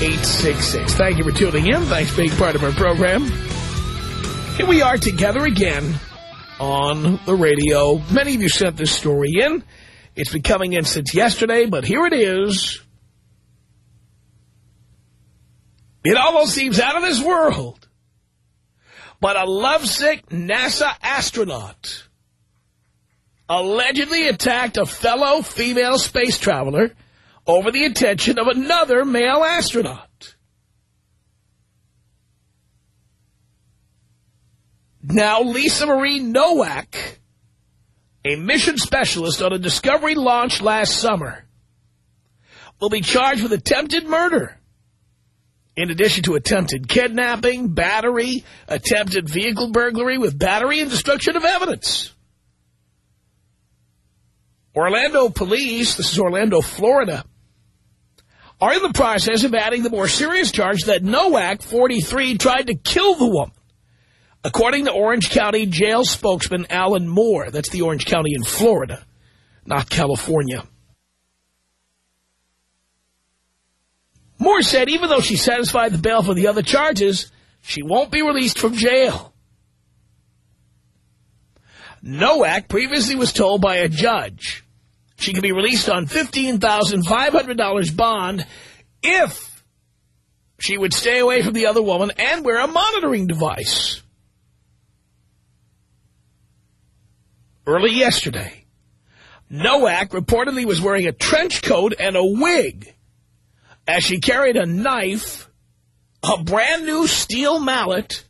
1-800-5800-866. Thank you for tuning in. Thanks for being part of our program. Here we are together again on the radio. Many of you sent this story in. It's been coming in since yesterday, but here it is. It almost seems out of this world. But a lovesick NASA astronaut allegedly attacked a fellow female space traveler over the attention of another male astronaut. Now, Lisa Marie Nowak, a mission specialist on a Discovery launch last summer, will be charged with attempted murder. In addition to attempted kidnapping, battery, attempted vehicle burglary with battery and destruction of evidence. Orlando police, this is Orlando, Florida, are in the process of adding the more serious charge that Nowak, 43, tried to kill the woman. According to Orange County jail spokesman Alan Moore, that's the Orange County in Florida, not California. Moore said even though she satisfied the bail for the other charges, she won't be released from jail. Nowak previously was told by a judge she could be released on $15,500 bond if she would stay away from the other woman and wear a monitoring device. Early yesterday, Nowak reportedly was wearing a trench coat and a wig as she carried a knife, a brand new steel mallet,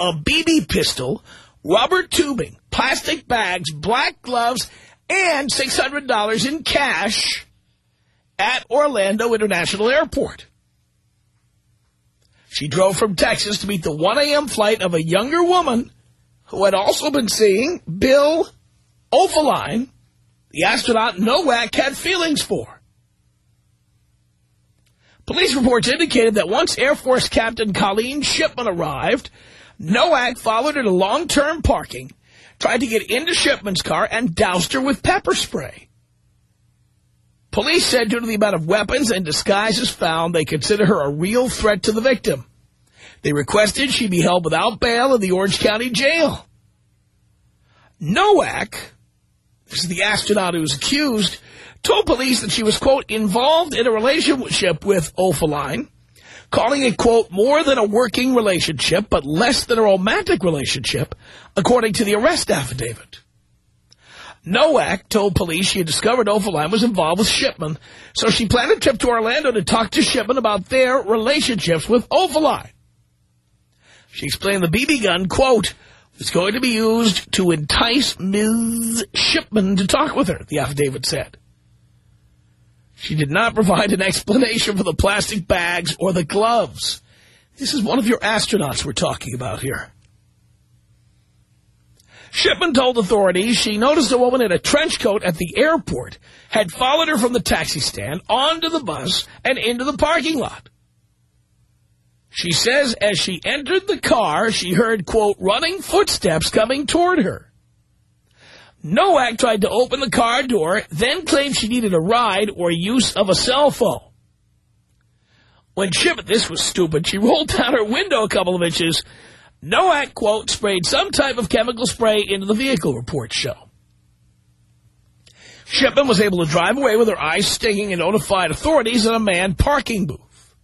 a BB pistol, rubber tubing, plastic bags, black gloves, and $600 in cash at Orlando International Airport. She drove from Texas to meet the 1 a.m. flight of a younger woman who had also been seeing Bill Oefelein, the astronaut Nowak had feelings for. Police reports indicated that once Air Force Captain Colleen Shipman arrived, Nowak followed her to long-term parking, tried to get into Shipman's car, and doused her with pepper spray. Police said due to the amount of weapons and disguises found, they consider her a real threat to the victim. They requested she be held without bail in the Orange County Jail. Nowak, this is the astronaut who was accused, told police that she was, quote, involved in a relationship with Oefelein, calling it, quote, more than a working relationship, but less than a romantic relationship, according to the arrest affidavit. Nowak told police she had discovered Oefelein was involved with Shipman, so she planned a trip to Orlando to talk to Shipman about their relationships with Oefelein. She explained the BB gun, quote, was going to be used to entice Ms. Shipman to talk with her, the affidavit said. She did not provide an explanation for the plastic bags or the gloves. This is one of your astronauts we're talking about here. Shipman told authorities she noticed a woman in a trench coat at the airport had followed her from the taxi stand onto the bus and into the parking lot. She says as she entered the car, she heard, quote, running footsteps coming toward her. Nowak tried to open the car door, then claimed she needed a ride or use of a cell phone. When Shipman, this was stupid, she rolled down her window a couple of inches Nowak, quote, sprayed some type of chemical spray into the vehicle, reports show. Shipman was able to drive away with her eyes stinging and notified authorities in a manned parking booth.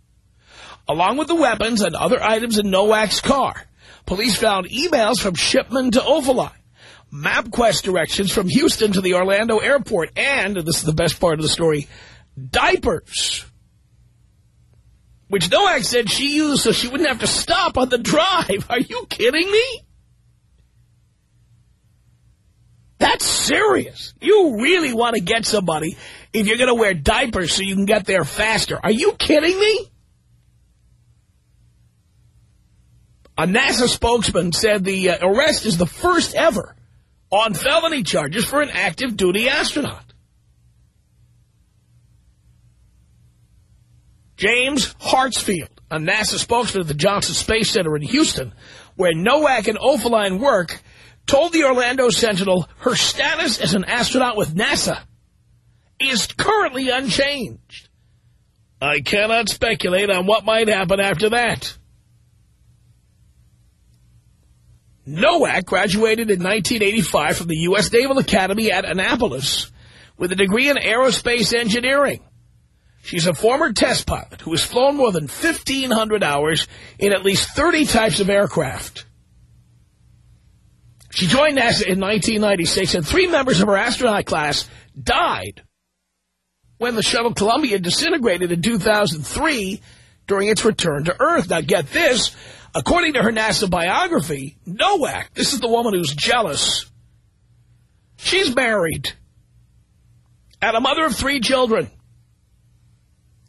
Along with the weapons and other items in Nowak's car, Police found emails from Shipman to Oefelein, MapQuest directions from Houston to the Orlando airport, and, and this is the best part of the story, diapers, which Nowak said she used so she wouldn't have to stop on the drive. Are you kidding me? That's serious. You really want to get somebody if you're going to wear diapers so you can get there faster. Are you kidding me? A NASA spokesman said the uh, arrest is the first ever on felony charges for an active duty astronaut. James Hartsfield, a NASA spokesman at the Johnson Space Center in Houston, where Nowak and Oefelein work, told the Orlando Sentinel her status as an astronaut with NASA is currently unchanged. I cannot speculate on what might happen after that. Nowak graduated in 1985 from the U.S. Naval Academy at Annapolis with a degree in aerospace engineering. She's a former test pilot who has flown more than 1,500 hours in at least 30 types of aircraft. She joined NASA in 1996, and three members of her astronaut class died when the shuttle Columbia disintegrated in 2003 during its return to Earth. Now, get this. According to her NASA biography, Nowak, this is the woman who's jealous, she's married and a mother of three children.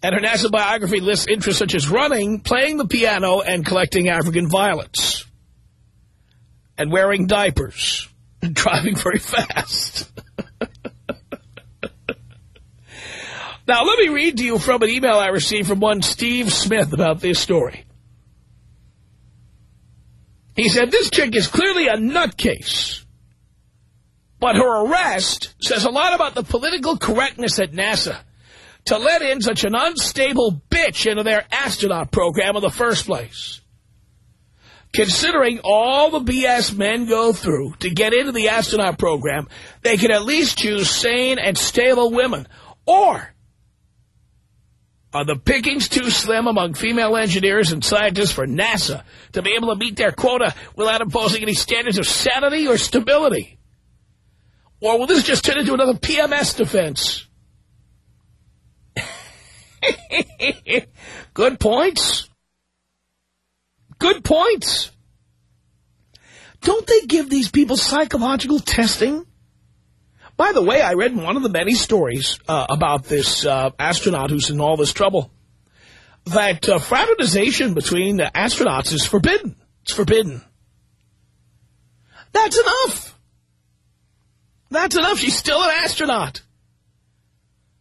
And her NASA biography lists interests such as running, playing the piano, and collecting African violets. And wearing diapers. And driving very fast. now, let me read to you from an email I received from one Steve Smith about this story. He said, this chick is clearly a nutcase. But her arrest says a lot about the political correctness at NASA to let in such an unstable bitch into their astronaut program in the first place. Considering all the BS men go through to get into the astronaut program, they could at least choose sane and stable women. Or are the pickings too slim among female engineers and scientists for NASA to be able to meet their quota without imposing any standards of sanity or stability? Or will this just turn into another PMS defense? Good points. Good points. Don't they give these people psychological testing? By the way, I read in one of the many stories uh, about this uh, astronaut who's in all this trouble that uh, fraternization between astronauts is forbidden. It's forbidden. That's enough. That's enough. She's still an astronaut.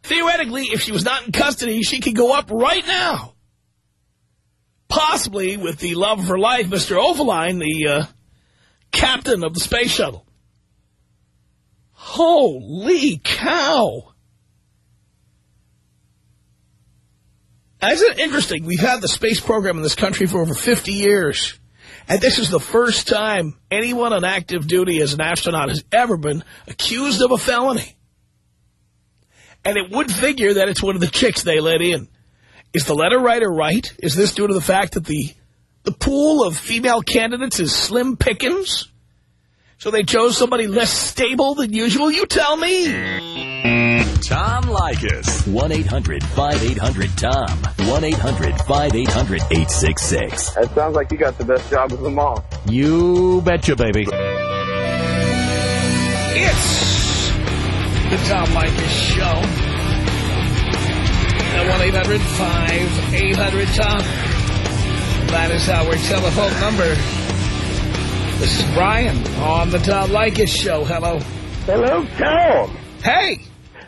Theoretically, if she was not in custody, she could go up right now. Possibly with the love of her life, Mr. Oefelein, the uh, captain of the space shuttle. Holy cow. Isn't it interesting? We've had the space program in this country for over 50 years. And this is the first time anyone on active duty as an astronaut has ever been accused of a felony. And it would figure that it's one of the chicks they let in. Is the letter writer right? Is this due to the fact that the the pool of female candidates is slim pickings? So they chose somebody less stable than usual? You tell me. Tom Leykis. 1-800-5800-TOM. 1-800-5800-866. It sounds like you got the best job of them all. You betcha, baby. It's the Tom Leykis Show. At 1-800-5800-TOM. That is our telephone number. This is Brian on the Tom Leykis Show. Hello. Hello, Tom. Hey.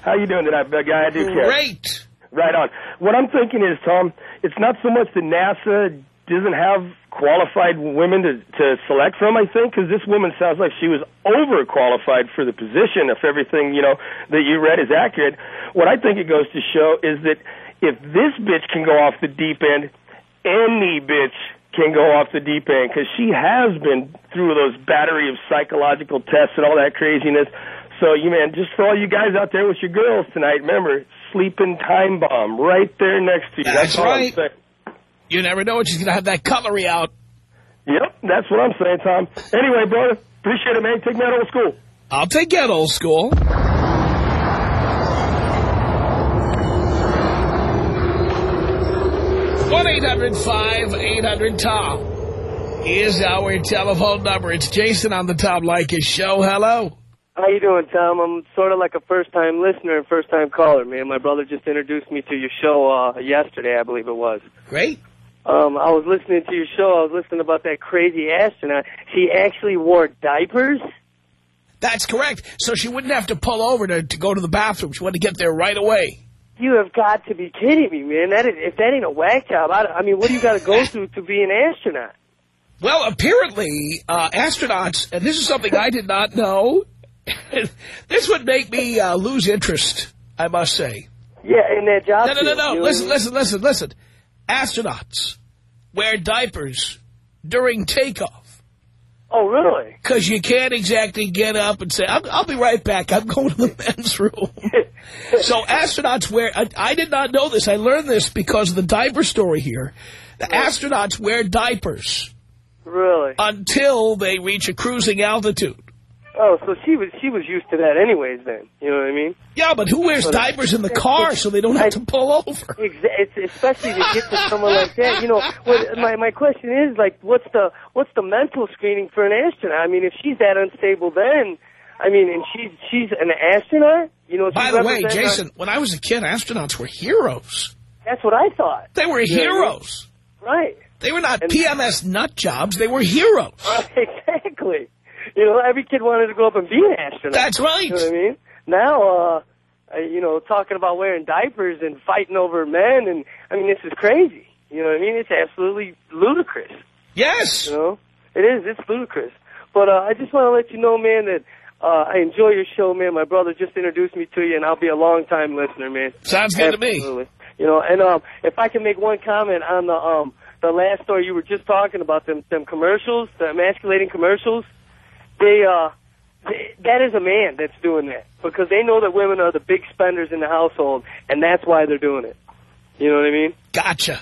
How you doing tonight, big guy? I do care. Great. Right on. What I'm thinking is, Tom, it's not so much that NASA doesn't have qualified women to, to select from, I think, because this woman sounds like she was overqualified for the position if everything, you know, that you read is accurate. What I think it goes to show is that if this bitch can go off the deep end, any bitch can go off the deep end because she has been through those battery of psychological tests and all that craziness. So, you man, just for all you guys out there with your girls tonight, remember, sleeping time bomb right there next to you. That's I'm right. You never know when she's going to have that cutlery out. Yep, that's what I'm saying, Tom. Anyway, brother, appreciate it, man. Take me out of school. I'll take you out old school. One 800 tom is our telephone number. It's Jason on the Tom Leykis show. Hello. How you doing, Tom? I'm sort of like a first-time listener and first-time caller, man. My brother just introduced me to your show uh, yesterday, I believe it was. Great. Um, I was listening to your show. I was listening about that crazy astronaut. She actually wore diapers? That's correct. So she wouldn't have to pull over to, to go to the bathroom. She wanted to get there right away. You have got to be kidding me, man. That is, if that ain't a whack job, I, I mean, what do you got to go through to be an astronaut? Well, apparently, uh, astronauts, and this is something I did not know, this would make me uh, lose interest, I must say. Yeah, in their job. No, no, no, no. Listen, listen, listen, listen. Astronauts wear diapers during takeoff. Oh, really? Because you can't exactly get up and say, I'll, I'll, be right back. I'm going to the men's room. so astronauts wear, I, I, did not know this. I learned this because of the diaper story here. The astronauts wear diapers. Really? Until they reach a cruising altitude. Oh, so she was she was used to that anyways then. You know what I mean? Yeah, but who wears but diapers in the car so they don't have I, to pull over? It's especially to get to someone like that. You know, what, my my question is like, what's the what's the mental screening for an astronaut? I mean, if she's that unstable, then I mean, and she's she's an astronaut. You know. By the way, Jason, when I was a kid, astronauts were heroes. That's what I thought. They were you heroes. Right. They were not and, PMS nut jobs. They were heroes. Exactly. You know, every kid wanted to grow up and be an astronaut. That's right. You know what I mean? Now, uh, you know, talking about wearing diapers and fighting over men, and I mean, this is crazy. You know what I mean? It's absolutely ludicrous. Yes. You know, it is. It's ludicrous. But uh, I just want to let you know, man, that uh, I enjoy your show, man. My brother just introduced me to you, and I'll be a long-time listener, man. Sounds good absolutely. to me. You know, and um, if I can make one comment on the um, the last story you were just talking about, them them commercials, the emasculating commercials they uh they, that is a man that's doing that because they know that women are the big spenders in the household and that's why they're doing it. You know what I mean? Gotcha.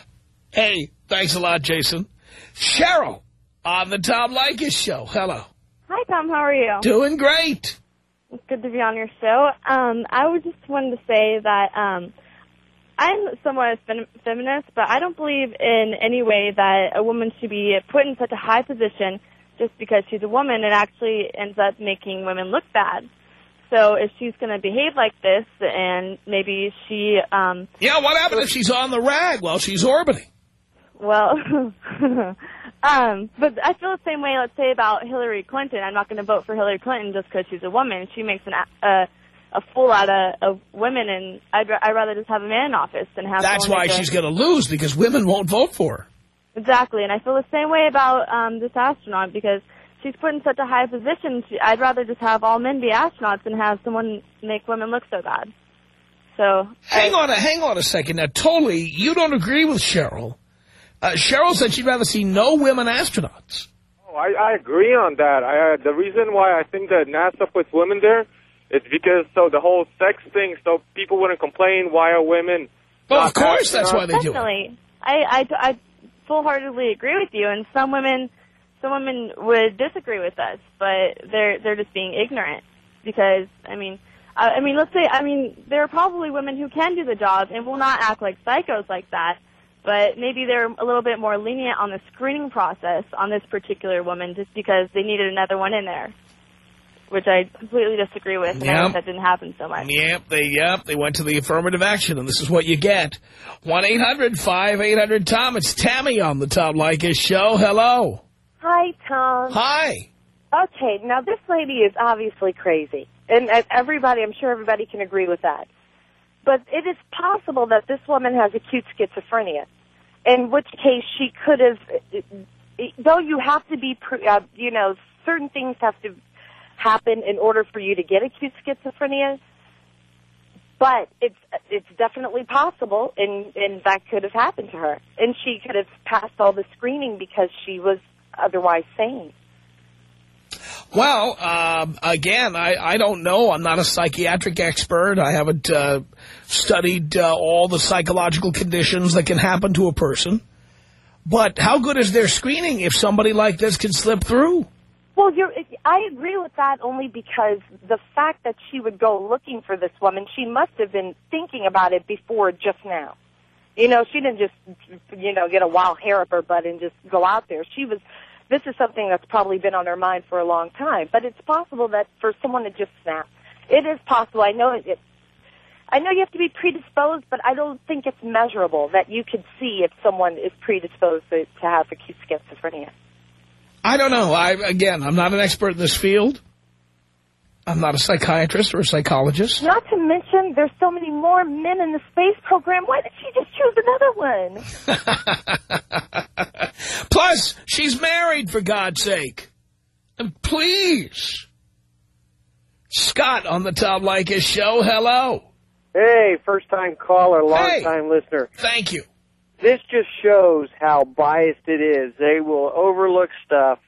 Hey, thanks a lot, Jason. Cheryl on the Tom Leykis show. Hello. Hi, Tom. How are you? Doing great. It's good to be on your show. Um, I would just wanted to say that um, I'm somewhat a fem feminist, but I don't believe in any way that a woman should be put in such a high position just because she's a woman, it actually ends up making women look bad. So if she's going to behave like this, and maybe she... Um, yeah, what happens if she's on the rag while she's orbiting? Well, um, but I feel the same way, let's say, about Hillary Clinton. I'm not going to vote for Hillary Clinton just because she's a woman. She makes an, a, a fool out of, of women, and I'd, I'd rather just have a man in office than have... That's why she's going to lose, because women won't vote for her. Exactly, and I feel the same way about um, this astronaut because she's put in such a high position. She, I'd rather just have all men be astronauts than have someone make women look so bad. So hang I, on a hang on a second. Now, totally, you don't agree with Cheryl. Uh, Cheryl said she'd rather see no women astronauts. Oh, I, I agree on that. I, uh, the reason why I think that NASA puts women there is because so the whole sex thing, so people wouldn't complain. Why are women? Well, of course, that's why they Definitely. do it. Definitely, I, I, I full-heartedly agree with you, and some women, some women would disagree with us, but they're they're just being ignorant because I mean, I, I mean, let's say I mean there are probably women who can do the job and will not act like psychos like that, but maybe they're a little bit more lenient on the screening process on this particular woman just because they needed another one in there which I completely disagree with, and yep. I wish that didn't happen so much. Yep, they yep, they went to the affirmative action, and this is what you get. 1-800-5800-TOM. It's Tammy on the Tom Leykis show. Hello. Hi, Tom. Hi. Okay, now this lady is obviously crazy, and everybody, I'm sure everybody can agree with that. But it is possible that this woman has acute schizophrenia, in which case she could have, though you have to be, uh, you know, certain things have to happen in order for you to get acute schizophrenia. But it's it's definitely possible, and and that could have happened to her, and she could have passed all the screening because she was otherwise sane. Well, um, again, I, I don't know. I'm not a psychiatric expert. I haven't uh, studied uh, all the psychological conditions that can happen to a person. But how good is their screening if somebody like this can slip through? Well, you're, I agree with that only because the fact that she would go looking for this woman, she must have been thinking about it before just now. You know, she didn't just, you know, get a wild hair up her butt and just go out there. She was, this is something that's probably been on her mind for a long time. But it's possible that for someone to just snap, it is possible. I know it, I know you have to be predisposed, but I don't think it's measurable that you could see if someone is predisposed to, to have acute schizophrenia. I don't know. I Again, I'm not an expert in this field. I'm not a psychiatrist or a psychologist. Not to mention, there's so many more men in the space program. Why did she just choose another one? Plus, she's married, for God's sake. And please. Scott on the Tom Leykis show. Hello. Hey, first-time caller, long-time listener. Thank you. This just shows how biased it is. They will overlook stuff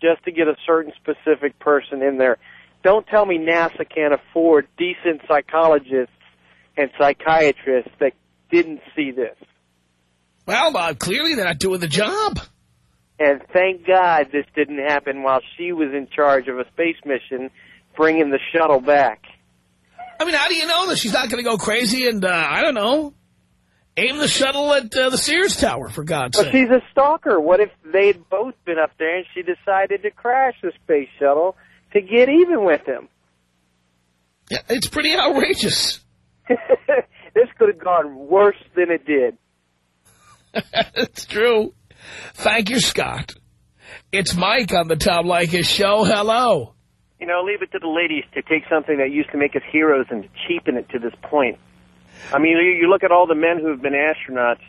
just to get a certain specific person in there. Don't tell me NASA can't afford decent psychologists and psychiatrists that didn't see this. Well, uh, clearly they're not doing the job. And thank God this didn't happen while she was in charge of a space mission bringing the shuttle back. I mean, how do you know that she's not going to go crazy and, uh, I don't know, aim the shuttle at uh, the Sears Tower, for God's sake! But sake? she's a stalker. What if they'd both been up there and she decided to crash the space shuttle to get even with him? Yeah, it's pretty outrageous. this could have gone worse than it did. it's true. Thank you, Scott. It's Mike on the Tom Leykis show. Hello. You know, leave it to the ladies to take something that used to make us heroes and to cheapen it to this point. I mean, you, look at all the men who have been astronauts,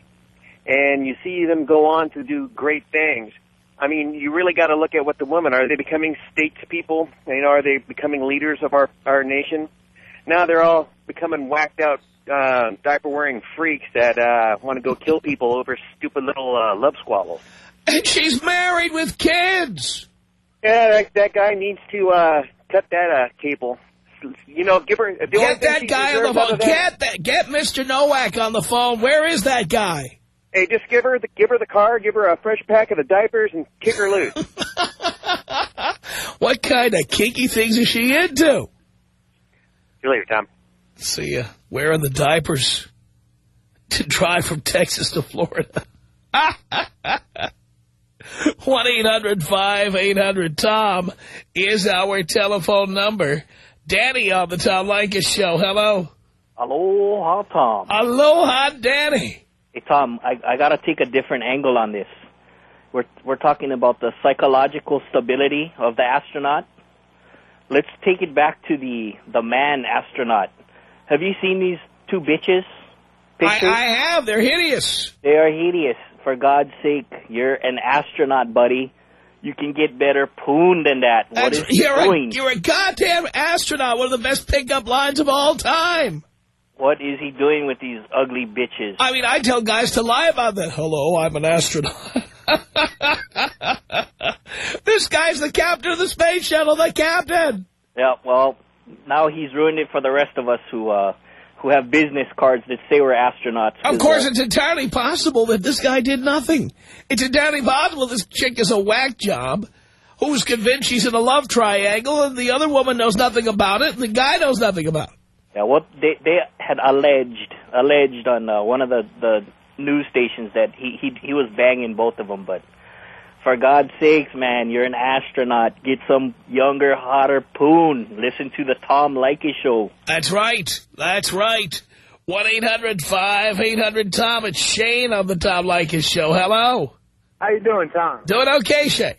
and you see them go on to do great things. I mean, you really got to look at what the women are. They becoming statespeople? You know, are they becoming leaders of our our nation? Now they're all becoming whacked out uh, diaper wearing freaks that uh, want to go kill people over stupid little uh, love squabbles. And she's married with kids. Yeah, that, that guy needs to uh, cut that uh, cable. You know, give her. Get that guy on the phone. Get that. Get Mr. Nowak on the phone. Where is that guy? Hey, just give her the give her the car, give her a fresh pack of the diapers, and kick her loose. What kind of kinky things is she into? See you later, Tom. See ya. Wearing the diapers to drive from Texas to Florida. 1-800-5800-TOM is our telephone number. Danny on the Tom Leykis show. Hello. Aloha, Tom. Aloha, Danny. Hey, Tom, I, I got to take a different angle on this. We're we're talking about the psychological stability of the astronaut. Let's take it back to the the man astronaut. Have you seen these two bitches? I, Pictures? I have. They're hideous. They are hideous. For God's sake, you're an astronaut, buddy. You can get better poon than that. What is is he you're, doing? a, you're a goddamn astronaut. One of the best pickup lines of all time. What is he doing with these ugly bitches? I mean, I tell guys to lie about that. Hello, I'm an astronaut. this guy's the captain of the space shuttle, the captain. Yeah, well, now he's ruined it for the rest of us who uh who have business cards that say we're astronauts. Of course, it's entirely possible that this guy did nothing. It's entirely possible this chick is a whack job who's convinced she's in a love triangle and the other woman knows nothing about it and the guy knows nothing about it. yeah, what they they had alleged alleged on uh, one of the the news stations that he he he was banging both of them, but for God's sakes, man, you're an astronaut. Get some younger, hotter poon. Listen to the Tom Leykis show. That's right. That's right. 1-800-5800-TOM. It's Shane on the Tom Leykis show. Hello. How you doing, Tom? Doing okay, Shane.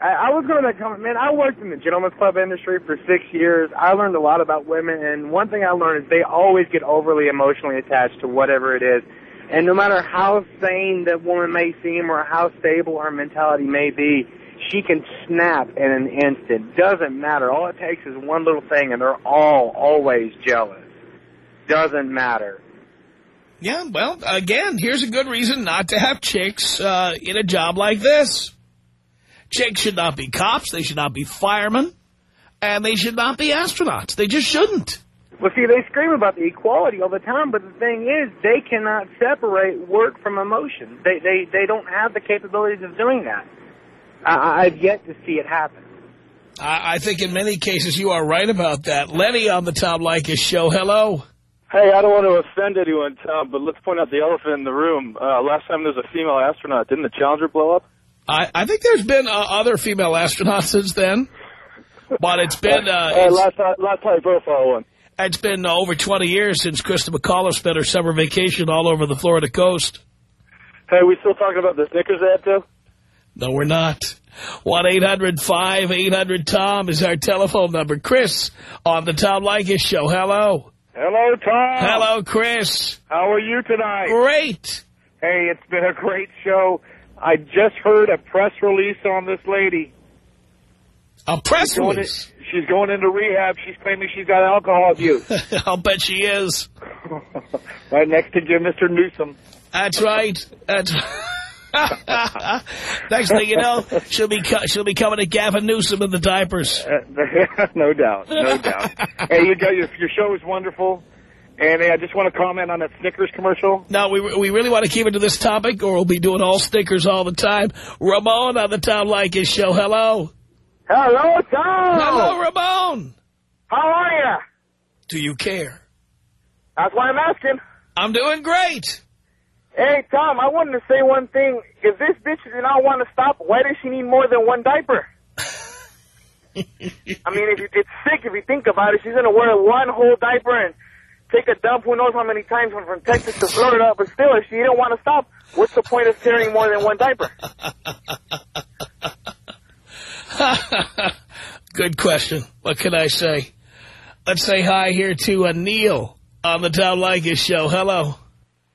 I, I was going to comment, man. I worked in the gentleman's club industry for six years. I learned a lot about women, and one thing I learned is they always get overly emotionally attached to whatever it is. And no matter how sane that woman may seem or how stable her mentality may be, she can snap in an instant. Doesn't matter. All it takes is one little thing, and they're all always jealous. Doesn't matter. Yeah, well, again, here's a good reason not to have chicks uh, in a job like this. Chicks should not be cops. They should not be firemen. And they should not be astronauts. They just shouldn't. Well, see, they scream about the equality all the time, but the thing is, they cannot separate work from emotion. They they they don't have the capabilities of doing that. I, I've yet to see it happen. I, I think in many cases you are right about that. Lenny on the Tom Leykis show. Hello. Hey, I don't want to offend anyone, Tom, but let's point out the elephant in the room. Uh, last time there was a female astronaut, didn't the Challenger blow up? I, I think there's been uh, other female astronauts since then, but it's been... Uh, hey, it's, last, last high profile one. It's been over 20 years since Christa McAuliffe spent her summer vacation all over the Florida coast. Hey, we still talking about the Snickers ad, too? No, we're not. 1-800-5800-TOM is our telephone number. Chris on the Tom Leykis show. Hello. Hello, Tom. Hello, Chris. How are you tonight? Great. Hey, it's been a great show. I just heard a press release on this lady. A press release? She's going into rehab. She's claiming she's got alcohol abuse. I'll bet she is. right next to Jim, Mr. Newsom. That's right. That's Next thing you know, she'll be she'll be coming to Gavin Newsom in the diapers. Uh, no doubt, no doubt. hey, you got your, your show is wonderful. And hey, I just want to comment on that Snickers commercial. No, we we really want to keep it to this topic, or we'll be doing all Snickers all the time. Ramon on the Tom Leykis show. Hello. Hello, Tom. Hello, Ramon. How are you? Do you care? That's why I'm asking. I'm doing great. Hey, Tom, I wanted to say one thing. If this bitch does not want to stop, why does she need more than one diaper? I mean, if you, it's sick if you think about it. She's going to wear one whole diaper and take a dump who knows how many times from, from Texas to Florida. But still, if she didn't want to stop, what's the point of carrying more than one diaper? Good question. What can I say? Let's say hi here to uh, Neil on the Tom Leykis show. Hello.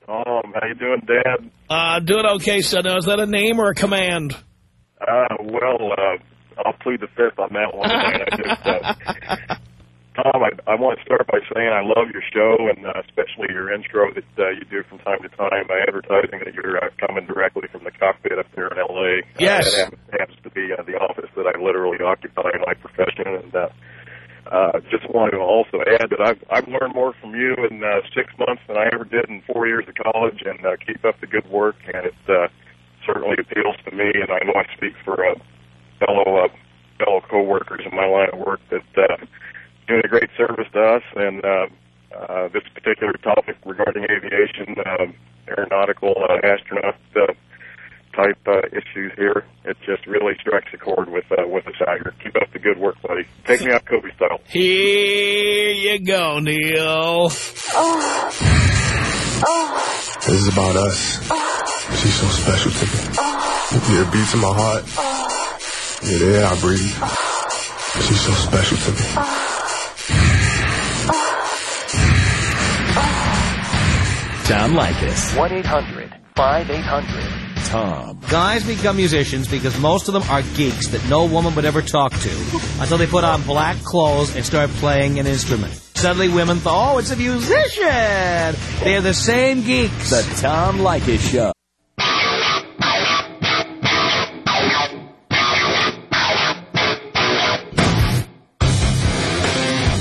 Tom, how you doing, Dad? Uh, doing okay, son. Now, is that a name or a command? Uh, well, uh, I'll plead the fifth on that one. Man. I just, Tom, I, I want to start by saying I love your show and uh, especially your intro that uh, you do from time to time by advertising that you're uh, coming directly from the cockpit up there in L.A. Yes. Uh, that happens to be uh, the office that I literally occupy in my profession. And uh, uh, just want to also add that I've, I've learned more from you in uh, six months than I ever did in four years of college. And uh, keep up the good work. And it uh, certainly appeals to me. And I know I speak for uh, fellow uh, fellow coworkers in my line of work that. Uh, doing a great service to us, and uh, uh, this particular topic regarding aviation, uh, aeronautical, uh, astronaut uh, type uh, issues here, it just really strikes a chord with uh, with us out here. Keep up the good work, buddy. Take me out Kobe style. Here you go, Neil. oh This is about us. She's so special to me. Yeah, it beats in my heart. Yeah, the air I breathe. She's so special to me. Tom Leykis. 1-800-5800-TOM. Guys become musicians because most of them are geeks that no woman would ever talk to until they put on black clothes and start playing an instrument. Suddenly women thought, oh, it's a musician. They're the same geeks. The Tom Leykis Show.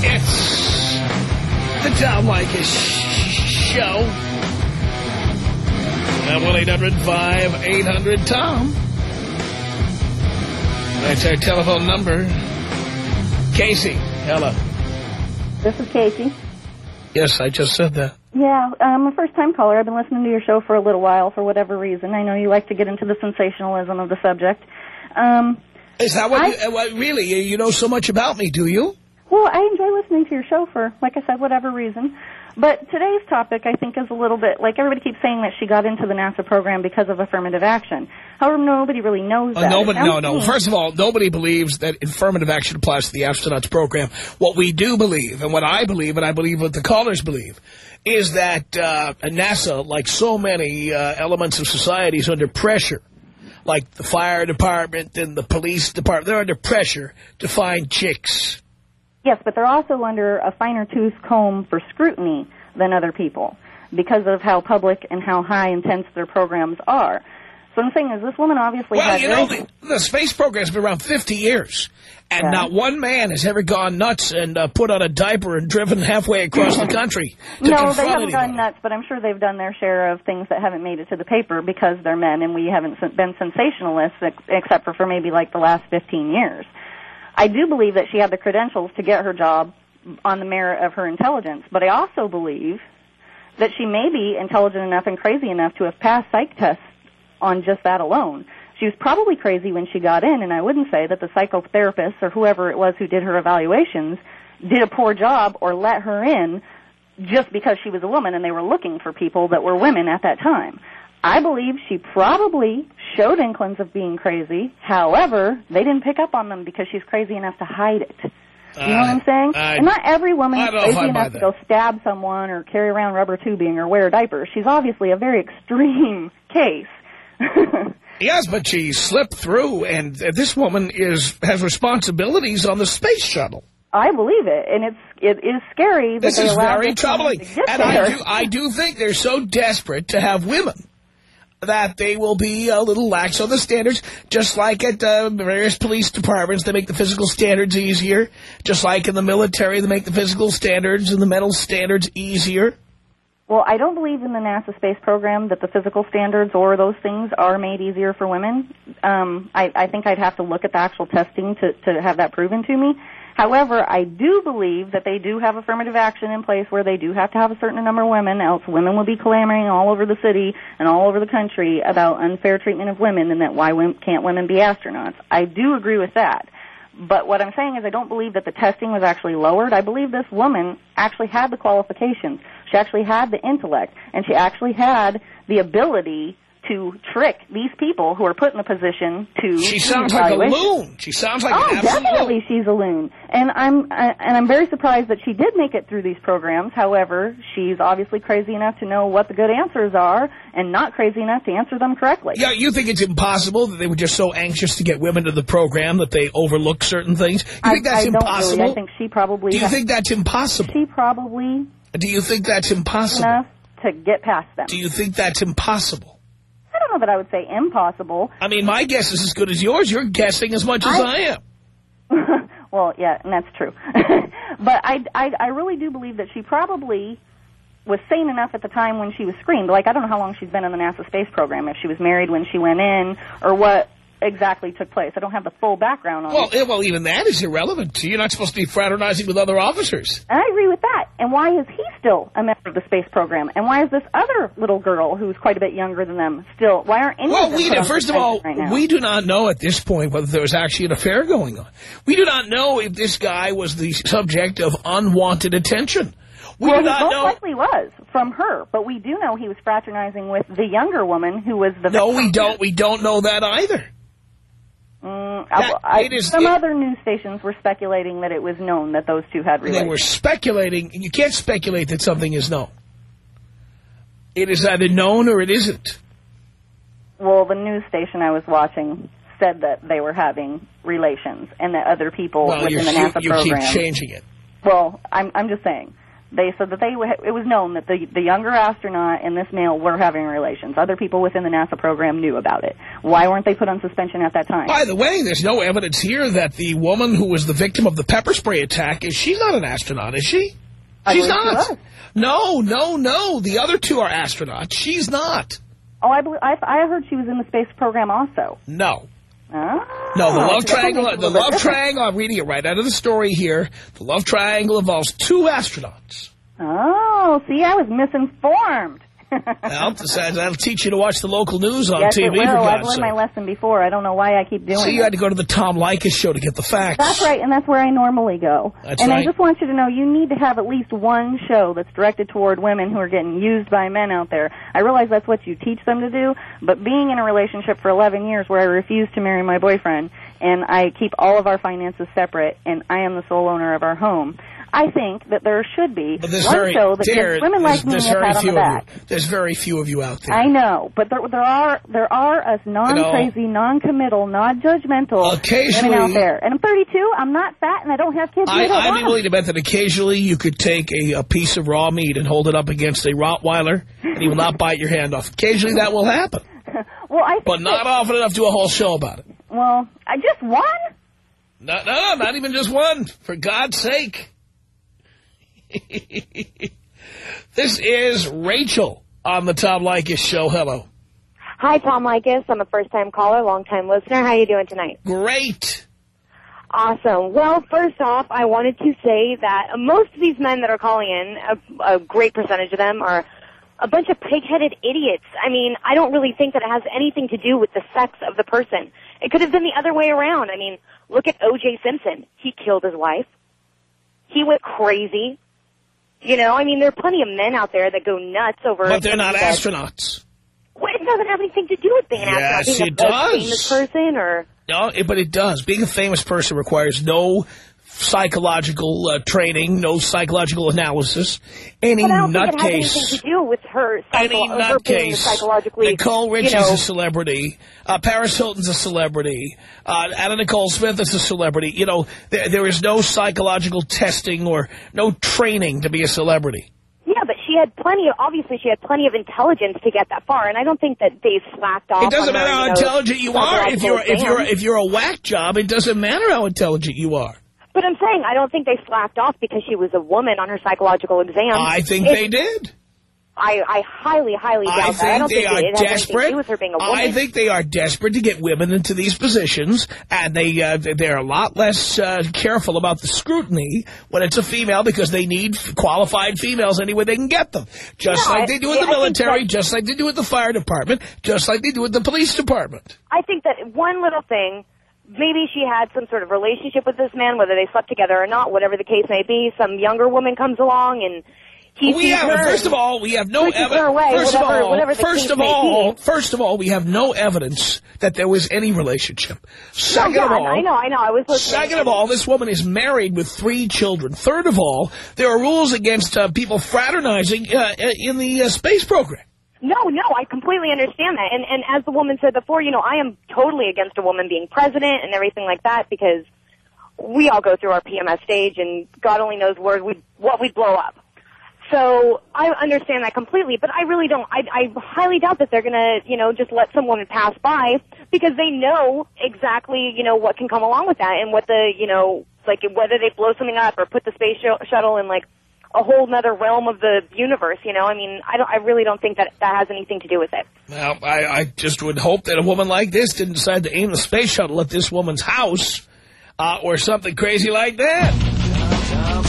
It's the Tom Leykis Show. At 1-800-5800-TOM. That's our telephone number. Casey, hello. This is Casey. Yes, I just said that. Yeah, I'm a first-time caller. I've been listening to your show for a little while for whatever reason. I know you like to get into the sensationalism of the subject. Um, Is that what, you, uh, what really, you know so much about me, do you? well, I enjoy listening to your show for, like I said, whatever reason. But today's topic, I think, is a little bit like everybody keeps saying that she got into the NASA program because of affirmative action. However, nobody really knows Uh, that. nobody, no, no. First of all, nobody believes that affirmative action applies to the astronauts program. What we do believe, and what I believe, and I believe what the callers believe, is that uh, NASA, like so many uh, elements of society, is under pressure. Like the fire department and the police department, they're under pressure to find chicks. Yes, but they're also under a finer tooth comb for scrutiny than other people because of how public and how high intense their programs are. So I'm saying is this woman obviously Well, you know, the, the space program's been around 50 years, and Yeah. not one man has ever gone nuts and uh, put on a diaper and driven halfway across the country to No, they haven't anyone. gone nuts, but I'm sure they've done their share of things that haven't made it to the paper because they're men and we haven't been sensationalists ex- except for for maybe like the last 15 years. I do believe that she had the credentials to get her job on the merit of her intelligence, but I also believe that she may be intelligent enough and crazy enough to have passed psych tests on just that alone. She was probably crazy when she got in, and I wouldn't say that the psychotherapist or whoever it was who did her evaluations did a poor job or let her in just because she was a woman and they were looking for people that were women at that time. I believe she probably showed inklings of being crazy. However, they didn't pick up on them because she's crazy enough to hide it. You know what I'm saying? I- and not every woman is don't know if crazy enough to go stab someone or carry around rubber tubing or wear diapers. She's obviously a very extreme case. Yes, but she slipped through, and uh, this woman is has responsibilities on the space shuttle. I believe it, and it's it is scary that This is very troubling. And there. I do, I do think they're so desperate to have women that they will be a little lax on the standards, just like at uh, various police departments, they make the physical standards easier. Just like in the military, they make the physical standards and the mental standards easier. Well, I don't believe in the NASA space program that the physical standards or those things are made easier for women. Um, I, I think I'd have to look at the actual testing to, to have that proven to me. However, I do believe that they do have affirmative action in place where they do have to have a certain number of women, else women will be clamoring all over the city and all over the country about unfair treatment of women and that why women, can't women be astronauts. I do agree with that. But what I'm saying is I don't believe that the testing was actually lowered. I believe this woman actually had the qualifications. She actually had the intellect, and she actually had the ability to trick these people who are put in a position to. She sounds like a loon. She sounds like oh, an absolute definitely, she's a loon, and I'm I, and I'm very surprised that she did make it through these programs. However, she's obviously crazy enough to know what the good answers are, and not crazy enough to answer them correctly. Yeah, you think it's impossible that they were just so anxious to get women to the program that they overlook certain things? You think I, that's I impossible? Really. I think she probably. Do you think that's impossible? She probably Do you think that's impossible? enough to get past them. Do you think that's impossible? I don't know that I would say impossible. I mean, my guess is as good as yours. You're guessing as much as I, I- am. well, yeah, and that's true. but I, I, I really do believe that she probably was sane enough at the time when she was screened. Like, I don't know how long she's been in the NASA space program, if she was married when she went in, or what exactly took place. I don't have the full background on Well, it. well, even that is irrelevant. You're not supposed to be fraternizing with other officers. And I agree with that. And why is he still a member of the space program? And why is this other little girl who's quite a bit younger than them still? Why aren't any Well, of them we put first of all, right we do not know at this point whether there was actually an affair going on. We do not know if this guy was the subject of unwanted attention. We well, do he most know. likely was from her, but we do know he was fraternizing with the younger woman who was the. No, we don't. We don't know that either. Mm, That- I, it is- some it- other news stations were speculating that it was known that those two had relations. They were speculating. You can't speculate that something is known. It is either known or it isn't. Well, the news station I was watching said that they were having relations, and that other people Well, within the you, NASA you program. keep changing it. Well, I'm I'm just saying. They said that they it was known that the the younger astronaut and this male were having relations. Other people within the NASA program knew about it. Why weren't they put on suspension at that time? By the way, there's no evidence here that the woman who was the victim of the pepper spray attack is she's not an astronaut, is she? I She's believe she not. No, no, no. The other two are astronauts. She's not. Oh, I believe, I I heard she was in the space program also. No. Oh, No, the love oh, triangle. it a The love different. triangle. I'm reading it right out of the story here. The love triangle involves two astronauts. Oh, see, I was misinformed. Besides, that'll teach you to watch the local news on yes, TV. it will. I've learned my lesson before. I don't know why I keep doing it. So it. you had to go to the Tom Leykis show to get the facts. That's right, and that's where I normally go. That's and I just want you to know you need to have at least one show that's directed toward women who are getting used by men out there. I realize that's what you teach them to do, but being in a relationship for 11 years where I refuse to marry my boyfriend and I keep all of our finances separate and I am the sole owner of our home, I think that there should be one very, show that dear, gives women like me a pat on the back. you. There's very few of you out there. I know, but there, there are there are us non-crazy, non-committal, non-judgmental women out there. And I'm 32. I'm not fat, and I don't have kids. I, I'd want willing to bet that occasionally you could take a, a piece of raw meat and hold it up against a Rottweiler, and he will not bite your hand off. Occasionally that will happen. Well, I But not often enough to do a whole show about it. Well, I just one. No, no, not even just one. For God's sake. this is Rachel on the Tom Leykis show. Hello. Hi, Tom Leykis. I'm a first-time caller, long-time listener. How you doing tonight? Great. Awesome. Well, first off, I wanted to say that most of these men that are calling in, a, a great percentage of them are a bunch of pig-headed idiots. I mean, I don't really think that it has anything to do with the sex of the person. It could have been the other way around. I mean, look at O.J. Simpson. He killed his wife. He went crazy. You know, I mean, there are plenty of men out there that go nuts over. But they're not that- astronauts. Well, it doesn't have anything to do with being an Yes, astronaut. it a, does. a famous person or No, it, but it does. Being a famous person requires no psychological uh, training, no psychological analysis. Any but I don't think it has anything nutcase, to do with her, any nutcase. psychologically. Nicole you Richie's know, a celebrity. Uh, Paris Hilton's a celebrity. Uh, Anna Nicole Smith is a celebrity. You know, there, there is no psychological testing or no training to be a celebrity. yeah, but she had plenty. Of, obviously, she had plenty of intelligence to get that far, and I don't think that they slacked off. It doesn't on her, matter how you know, intelligent you are. If you're if you're if you're a whack job, it doesn't matter how intelligent you are. But I'm saying I don't think they slacked off because she was a woman on her psychological exam. I think It- they did. I, I highly, highly doubt I that. I think don't they think are it, desperate. do with her being a woman. I think they are desperate to get women into these positions, and they uh, they're a lot less uh, careful about the scrutiny when it's a female because they need qualified females anywhere they can get them. Just No, like they do in the military, just like they do with the fire department, just like they do with the police department. I think that one little thing, maybe she had some sort of relationship with this man, whether they slept together or not, whatever the case may be. Some younger woman comes along and he we sees have, her. first of all, we have no evidence. First whatever, of all, whatever first of all, first of all, we have no evidence that there was any relationship. Second yeah, of all, I know, I know. I was listening. Second of all, this woman is married with three children. Third of all, there are rules against uh, people fraternizing uh, in the uh, space program. No, no, I completely understand that. And and as the woman said before, you know, I am totally against a woman being president and everything like that because we all go through our PMS stage and God only knows where we what we'd blow up. So I understand that completely, but I really don't. I, I highly doubt that they're gonna, you know, just let some woman pass by because they know exactly, you know, what can come along with that and what the, you know, like whether they blow something up or put the space sh- shuttle in like a whole nother realm of the universe. You know, I mean, I don't. I really don't think that that has anything to do with it. Now, I, I just would hope that a woman like this didn't decide to aim the space shuttle at this woman's house uh, or something crazy like that.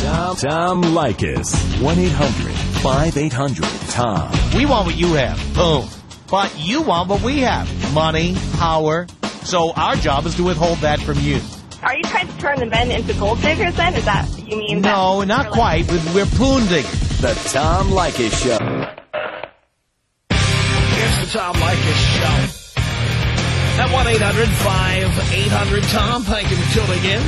Tom, Tom Leykis. 1-800-5800-TOM. We want what you have. Boom. But you want what we have. Money, power. So our job is to withhold that from you. Are you trying to turn the men into gold diggers then? Is that you mean that? No, not quite. We're, we're poon diggers. The Tom Leykis Show. Here's the Tom Leykis Show. At 1-800-5800-TOM. Thank you for tuning in.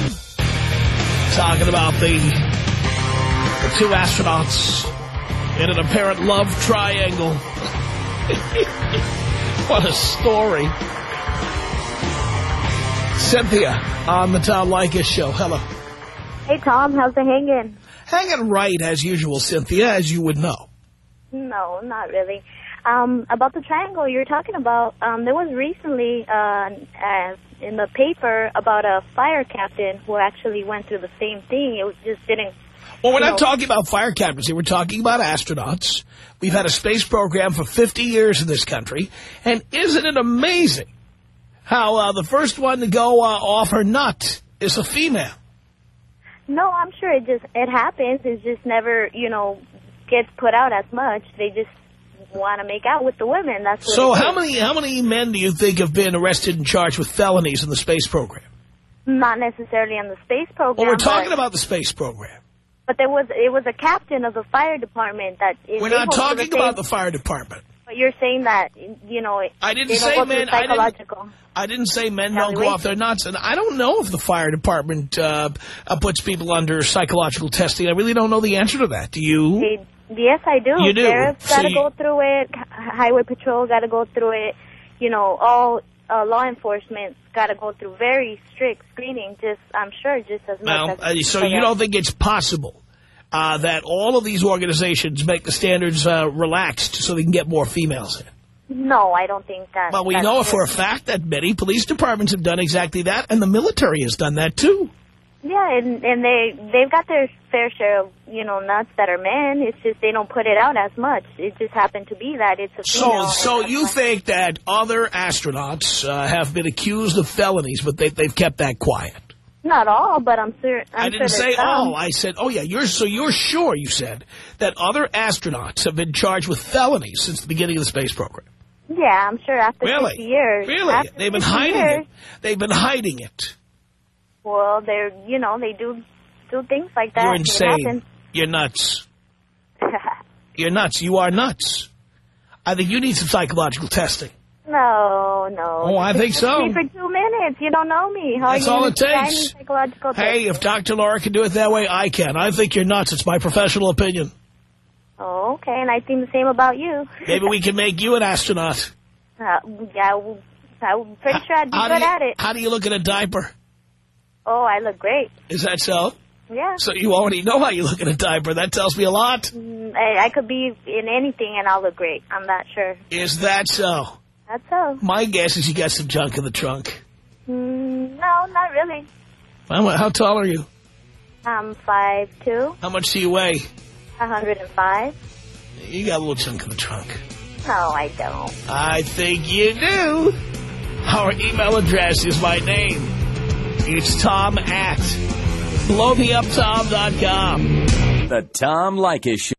Talking about the, the two astronauts in an apparent love triangle. what a story. Cynthia on the Tom Leykis Show. Hello. Hey, Tom, how's the hanging? Hanging right as usual, Cynthia, as you would know. No, not really. Um, about the triangle you were talking about, um, there was recently uh, uh, in the paper about a fire captain who actually went through the same thing. It was just didn't. Well, we're not know, talking about fire captains here. We're talking about astronauts. We've had a space program for 50 years in this country. And isn't it amazing how uh, the first one to go uh, off her nut is a female? No, I'm sure it just it happens. It just never, you know, gets put out as much. They just want to make out with the women. That's what So how is. many how many men do you think have been arrested and charged with felonies in the space program? Not necessarily on the space program. Well, we're talking about the space program. But there was it was a captain of the fire department that. We're not talking the about the fire department. But you're saying that you know. I didn't say men. I didn't, I didn't say men don't go off their nuts. And I don't know if the fire department uh, uh, puts people under psychological testing. I really don't know the answer to that. Do you? They, yes, I do. You do? Sheriff's got to go through it. Highway patrol got to go through it. You know, all uh, law enforcement's got to go through very strict screening. Just, I'm sure, just as much Well, as. uh, so you don't think it's possible uh, that all of these organizations make the standards uh, relaxed so they can get more females in? No, I don't think that. Well, we know true. for a fact that many police departments have done exactly that, and the military has done that, too. Yeah, and and they they've got their fair share of you know nuts that are men. It's just they don't put it out as much. It just happened to be that it's a So, female. so you think that other astronauts uh, have been accused of felonies, but they, they've kept that quiet? Not all, but I'm sure. I'm I didn't sure say all. I said, oh, yeah, you're so you're sure, you said, that other astronauts have been charged with felonies since the beginning of the space program. Yeah, I'm sure after Really? 50 years. Really? After They've been hiding years, it. They've been hiding it. Well, they're you know they do do things like that. You're insane. You're nuts. You're nuts. You are nuts. I think you need some psychological testing. No, no. Oh, I think so. me For two minutes, you don't know me. How That's all it takes. Hey, if Dr. Laura can do it that way, I can. I think you're nuts. It's my professional opinion. Oh, okay, and I think the same about you. Maybe we can make you an astronaut. Uh, yeah, I'm pretty sure I'd be How good do, you, at it. how do you look in a diaper? Oh, I look great. Is that so? Yeah. So you already know how you look in a diaper. That tells me a lot. Mm, I, I could be in anything and I'll look great. I'm not sure. Is that so? That's so. My guess is you got some junk in the trunk. Mm, no, not really. How, how tall are you? I'm five two, How much do you weigh? hundred and five. You got a little junk in the trunk. No, I don't. I think you do. Our email address is my name. It's Tom at blowmeuptom.com. The Tom Leykis Show.